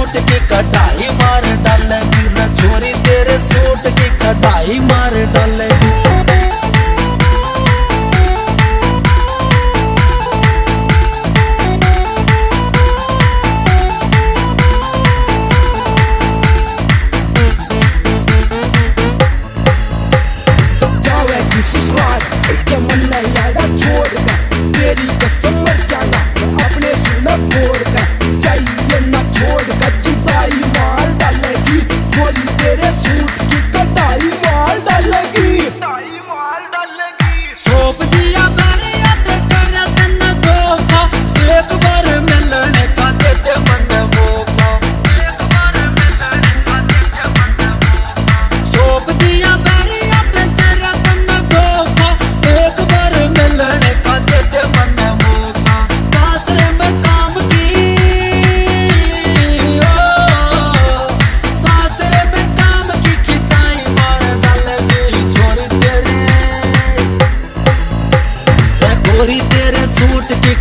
Suit की कटाई मार डाल छोरी तेरे सूट की कटाई मार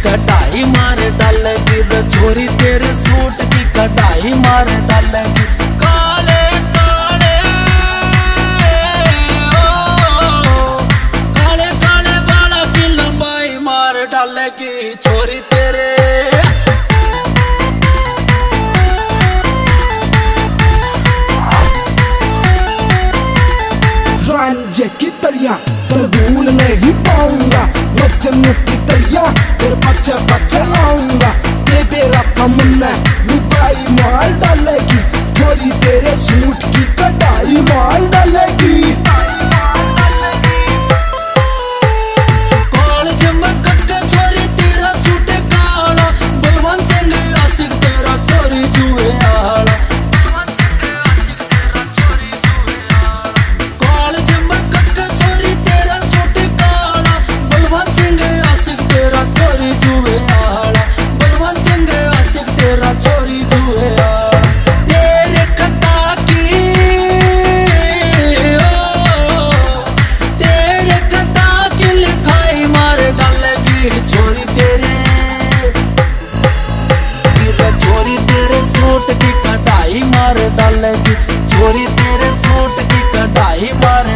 कटाई मार डालेगी तो छोरी, तेरे सूट की कटाई मार डालेगी। की मार डालेगी। छोरी, तेरे कढ़ाई मार डालेगी चोरी तेरे सूट की कढ़ाई मार